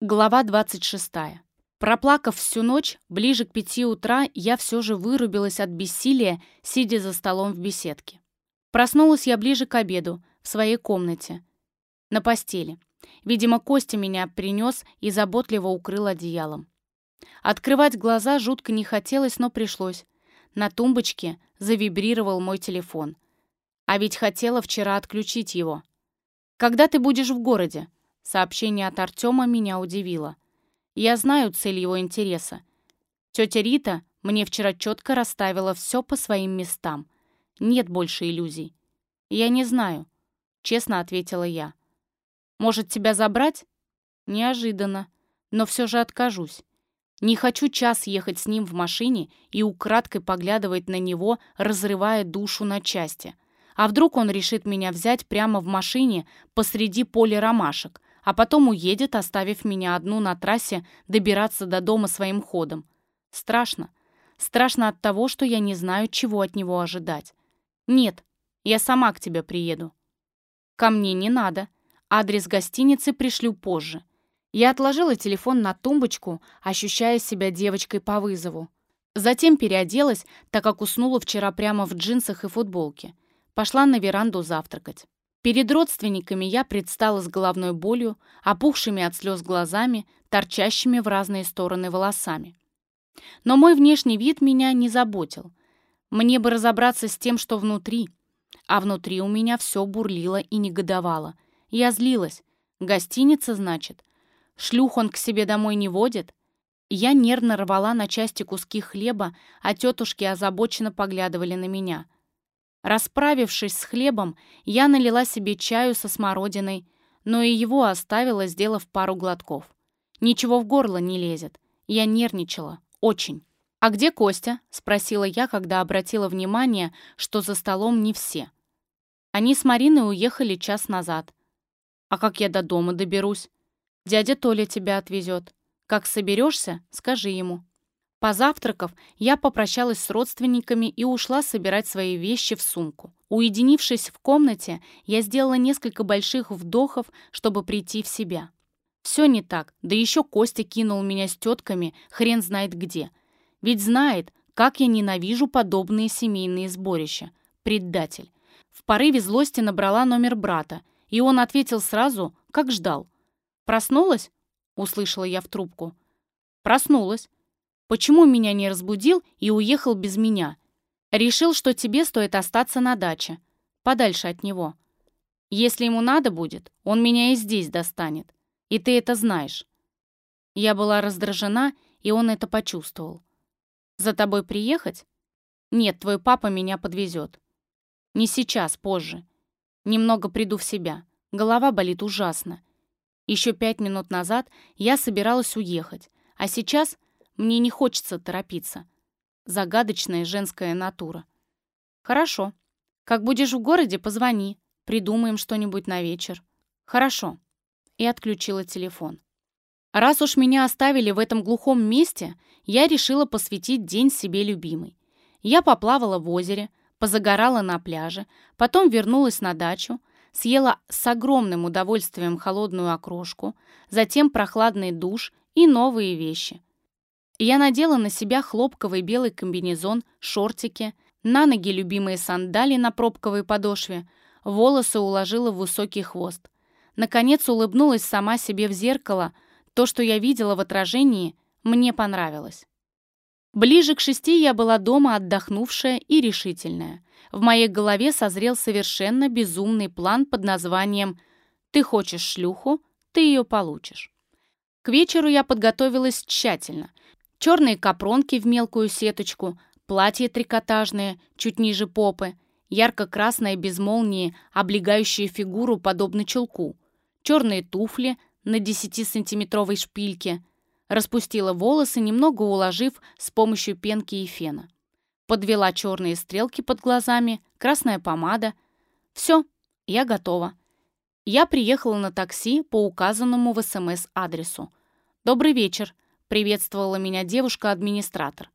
Глава 26. Проплакав всю ночь, ближе к пяти утра я все же вырубилась от бессилия, сидя за столом в беседке. Проснулась я ближе к обеду, в своей комнате, на постели. Видимо, Костя меня принес и заботливо укрыл одеялом. Открывать глаза жутко не хотелось, но пришлось. На тумбочке завибрировал мой телефон. А ведь хотела вчера отключить его. «Когда ты будешь в городе?» Сообщение от Артема меня удивило. Я знаю цель его интереса. Тетя Рита мне вчера четко расставила все по своим местам. Нет больше иллюзий. Я не знаю, честно ответила я. Может, тебя забрать? Неожиданно, но все же откажусь. Не хочу час ехать с ним в машине и украдкой поглядывать на него, разрывая душу на части. А вдруг он решит меня взять прямо в машине посреди поля ромашек, а потом уедет, оставив меня одну на трассе добираться до дома своим ходом. Страшно. Страшно от того, что я не знаю, чего от него ожидать. Нет, я сама к тебе приеду. Ко мне не надо. Адрес гостиницы пришлю позже. Я отложила телефон на тумбочку, ощущая себя девочкой по вызову. Затем переоделась, так как уснула вчера прямо в джинсах и футболке. Пошла на веранду завтракать. Перед родственниками я предстала с головной болью, опухшими от слез глазами, торчащими в разные стороны волосами. Но мой внешний вид меня не заботил. Мне бы разобраться с тем, что внутри. А внутри у меня все бурлило и негодовало. Я злилась. Гостиница, значит? Шлюх он к себе домой не водит? Я нервно рвала на части куски хлеба, а тетушки озабоченно поглядывали на меня — Расправившись с хлебом, я налила себе чаю со смородиной, но и его оставила, сделав пару глотков. Ничего в горло не лезет. Я нервничала. Очень. «А где Костя?» — спросила я, когда обратила внимание, что за столом не все. Они с Мариной уехали час назад. «А как я до дома доберусь?» «Дядя Толя тебя отвезет. Как соберешься, скажи ему». Позавтракав, я попрощалась с родственниками и ушла собирать свои вещи в сумку. Уединившись в комнате, я сделала несколько больших вдохов, чтобы прийти в себя. Все не так, да еще Костя кинул меня с тетками хрен знает где. Ведь знает, как я ненавижу подобные семейные сборища. Предатель. В порыве злости набрала номер брата, и он ответил сразу, как ждал. «Проснулась?» — услышала я в трубку. «Проснулась. Почему меня не разбудил и уехал без меня? Решил, что тебе стоит остаться на даче, подальше от него. Если ему надо будет, он меня и здесь достанет. И ты это знаешь. Я была раздражена, и он это почувствовал. За тобой приехать? Нет, твой папа меня подвезет. Не сейчас, позже. Немного приду в себя. Голова болит ужасно. Еще пять минут назад я собиралась уехать, а сейчас мне не хочется торопиться. Загадочная женская натура. Хорошо. Как будешь в городе, позвони. Придумаем что-нибудь на вечер. Хорошо. И отключила телефон. Раз уж меня оставили в этом глухом месте, я решила посвятить день себе любимой. Я поплавала в озере, позагорала на пляже, потом вернулась на дачу, съела с огромным удовольствием холодную окрошку, затем прохладный душ и новые вещи. Я надела на себя хлопковый белый комбинезон, шортики, на ноги любимые сандали на пробковой подошве, волосы уложила в высокий хвост. Наконец улыбнулась сама себе в зеркало. То, что я видела в отражении, мне понравилось. Ближе к шести я была дома отдохнувшая и решительная. В моей голове созрел совершенно безумный план под названием «Ты хочешь шлюху, ты ее получишь». К вечеру я подготовилась тщательно — черные капронки в мелкую сеточку, платье трикотажное, чуть ниже попы, ярко-красное без молнии, облегающее фигуру подобно чулку, черные туфли на 10-сантиметровой шпильке, распустила волосы, немного уложив с помощью пенки и фена. Подвела черные стрелки под глазами, красная помада. Все, я готова. Я приехала на такси по указанному в СМС адресу. «Добрый вечер», Приветствовала меня девушка-администратор.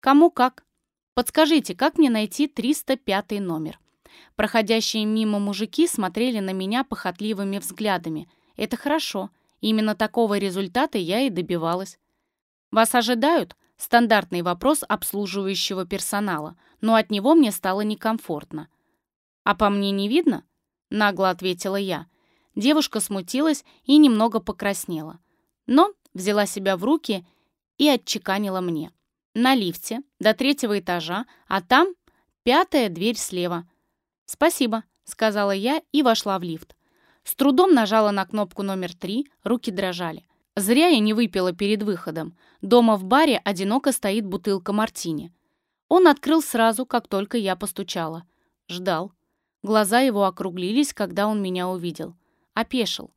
Кому как? Подскажите, как мне найти 305 номер? Проходящие мимо мужики смотрели на меня похотливыми взглядами. Это хорошо. Именно такого результата я и добивалась. Вас ожидают? Стандартный вопрос обслуживающего персонала, но от него мне стало некомфортно. «А по мне не видно?» — нагло ответила я. Девушка смутилась и немного покраснела. Но взяла себя в руки и отчеканила мне. На лифте до третьего этажа, а там пятая дверь слева. «Спасибо», — сказала я и вошла в лифт. С трудом нажала на кнопку номер три, руки дрожали. Зря я не выпила перед выходом. Дома в баре одиноко стоит бутылка мартини. Он открыл сразу, как только я постучала. Ждал. Глаза его округлились, когда он меня увидел. Опешил.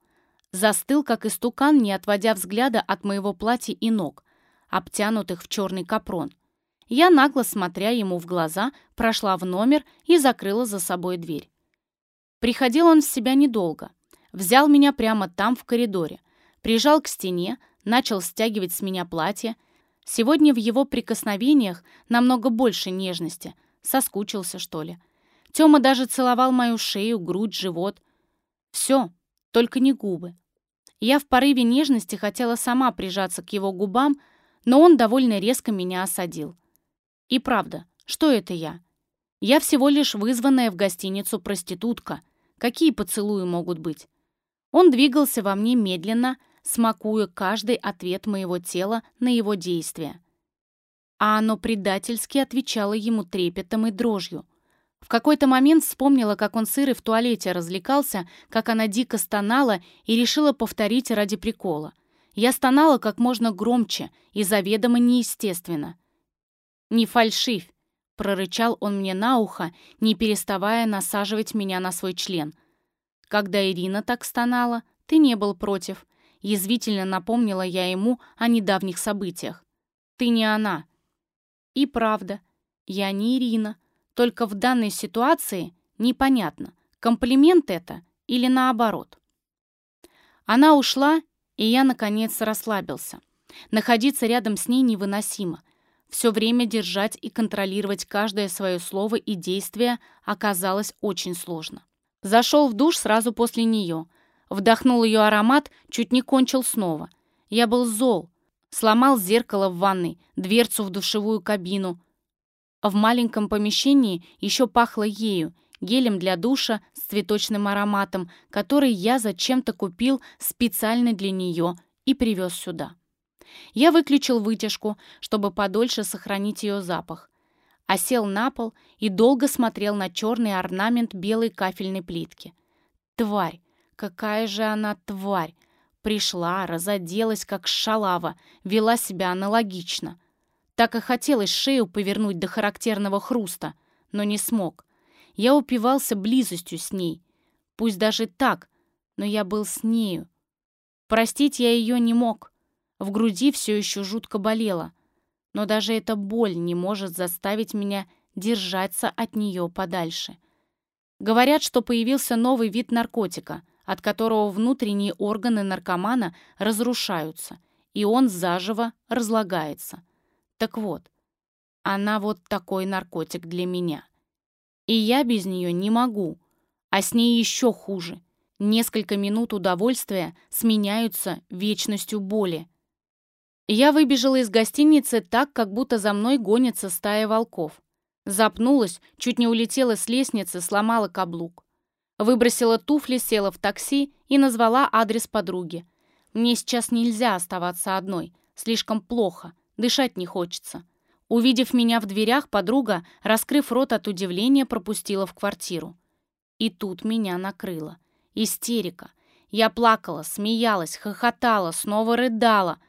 Застыл, как истукан, не отводя взгляда от моего платья и ног, обтянутых в черный капрон. Я, нагло смотря ему в глаза, прошла в номер и закрыла за собой дверь. Приходил он в себя недолго. Взял меня прямо там, в коридоре прижал к стене, начал стягивать с меня платье. Сегодня в его прикосновениях намного больше нежности. Соскучился, что ли. Тёма даже целовал мою шею, грудь, живот. Все, только не губы. Я в порыве нежности хотела сама прижаться к его губам, но он довольно резко меня осадил. И правда, что это я? Я всего лишь вызванная в гостиницу проститутка. Какие поцелуи могут быть? Он двигался во мне медленно, смакуя каждый ответ моего тела на его действия. А оно предательски отвечало ему трепетом и дрожью. В какой-то момент вспомнила, как он с Ирой в туалете развлекался, как она дико стонала и решила повторить ради прикола. Я стонала как можно громче и заведомо неестественно. «Не фальшивь!» — прорычал он мне на ухо, не переставая насаживать меня на свой член. Когда Ирина так стонала, ты не был против. Язвительно напомнила я ему о недавних событиях. «Ты не она». И правда, я не Ирина. Только в данной ситуации непонятно, комплимент это или наоборот. Она ушла, и я, наконец, расслабился. Находиться рядом с ней невыносимо. Все время держать и контролировать каждое свое слово и действие оказалось очень сложно. Зашел в душ сразу после нее, Вдохнул ее аромат, чуть не кончил снова. Я был зол. Сломал зеркало в ванной, дверцу в душевую кабину. В маленьком помещении еще пахло ею, гелем для душа с цветочным ароматом, который я зачем-то купил специально для нее и привез сюда. Я выключил вытяжку, чтобы подольше сохранить ее запах. Осел на пол и долго смотрел на черный орнамент белой кафельной плитки. Тварь! Какая же она тварь! Пришла, разоделась, как шалава, вела себя аналогично. Так и хотелось шею повернуть до характерного хруста, но не смог. Я упивался близостью с ней. Пусть даже так, но я был с нею. Простить я ее не мог. В груди все еще жутко болело. Но даже эта боль не может заставить меня держаться от нее подальше. Говорят, что появился новый вид наркотика — от которого внутренние органы наркомана разрушаются, и он заживо разлагается. Так вот, она вот такой наркотик для меня. И я без нее не могу, а с ней еще хуже. Несколько минут удовольствия сменяются вечностью боли. Я выбежала из гостиницы так, как будто за мной гонится стая волков. Запнулась, чуть не улетела с лестницы, сломала каблук. Выбросила туфли, села в такси и назвала адрес подруги. Мне сейчас нельзя оставаться одной. Слишком плохо. Дышать не хочется. Увидев меня в дверях, подруга, раскрыв рот от удивления, пропустила в квартиру. И тут меня накрыло. Истерика. Я плакала, смеялась, хохотала, снова рыдала.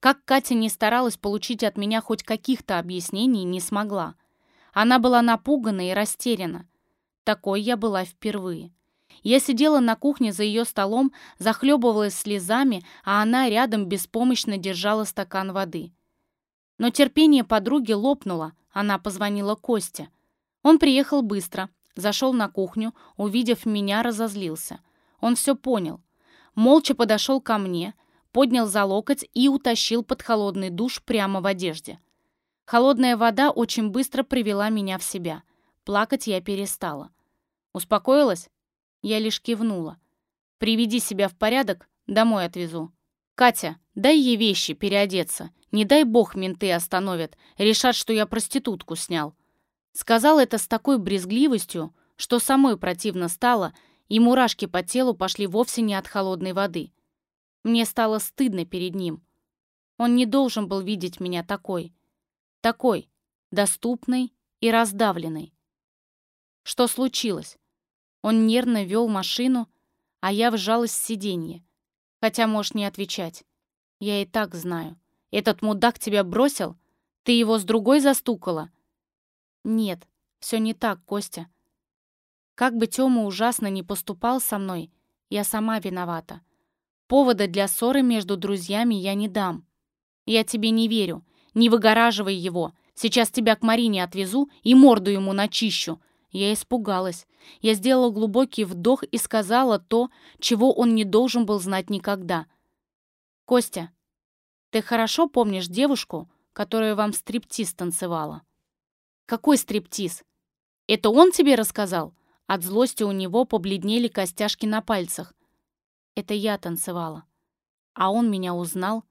Как Катя не старалась получить от меня хоть каких-то объяснений, не смогла. Она была напугана и растеряна. Такой я была впервые. Я сидела на кухне за ее столом, захлебывалась слезами, а она рядом беспомощно держала стакан воды. Но терпение подруги лопнуло, она позвонила Косте. Он приехал быстро, зашел на кухню, увидев меня, разозлился. Он все понял. Молча подошел ко мне, поднял за локоть и утащил под холодный душ прямо в одежде. Холодная вода очень быстро привела меня в себя — Плакать я перестала. Успокоилась? Я лишь кивнула. «Приведи себя в порядок, домой отвезу. Катя, дай ей вещи, переодеться. Не дай бог менты остановят, решат, что я проститутку снял. Сказал это с такой брезгливостью, что самой противно стало, и мурашки по телу пошли вовсе не от холодной воды. Мне стало стыдно перед ним. Он не должен был видеть меня такой. Такой, доступной и раздавленной. Что случилось? Он нервно вел машину, а я вжалась в сиденье. Хотя можешь не отвечать. Я и так знаю. Этот мудак тебя бросил? Ты его с другой застукала? Нет, все не так, Костя. Как бы Тёма ужасно не поступал со мной, я сама виновата. Повода для ссоры между друзьями я не дам. Я тебе не верю. Не выгораживай его. Сейчас тебя к Марине отвезу и морду ему начищу. Я испугалась. Я сделала глубокий вдох и сказала то, чего он не должен был знать никогда. «Костя, ты хорошо помнишь девушку, которая вам стриптиз танцевала?» «Какой стриптиз? Это он тебе рассказал?» От злости у него побледнели костяшки на пальцах. Это я танцевала. А он меня узнал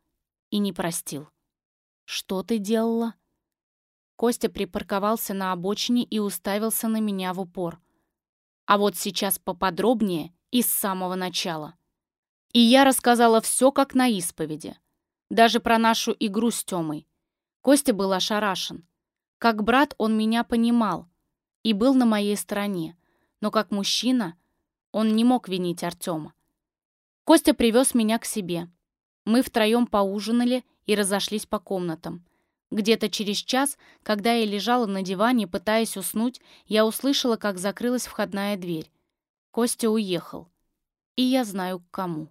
и не простил. «Что ты делала?» Костя припарковался на обочине и уставился на меня в упор. А вот сейчас поподробнее и с самого начала. И я рассказала все как на исповеди. Даже про нашу игру с Тёмой. Костя был ошарашен. Как брат он меня понимал и был на моей стороне, но как мужчина он не мог винить Артема. Костя привез меня к себе. Мы втроем поужинали и разошлись по комнатам. Где-то через час, когда я лежала на диване, пытаясь уснуть, я услышала, как закрылась входная дверь. Костя уехал. И я знаю, к кому.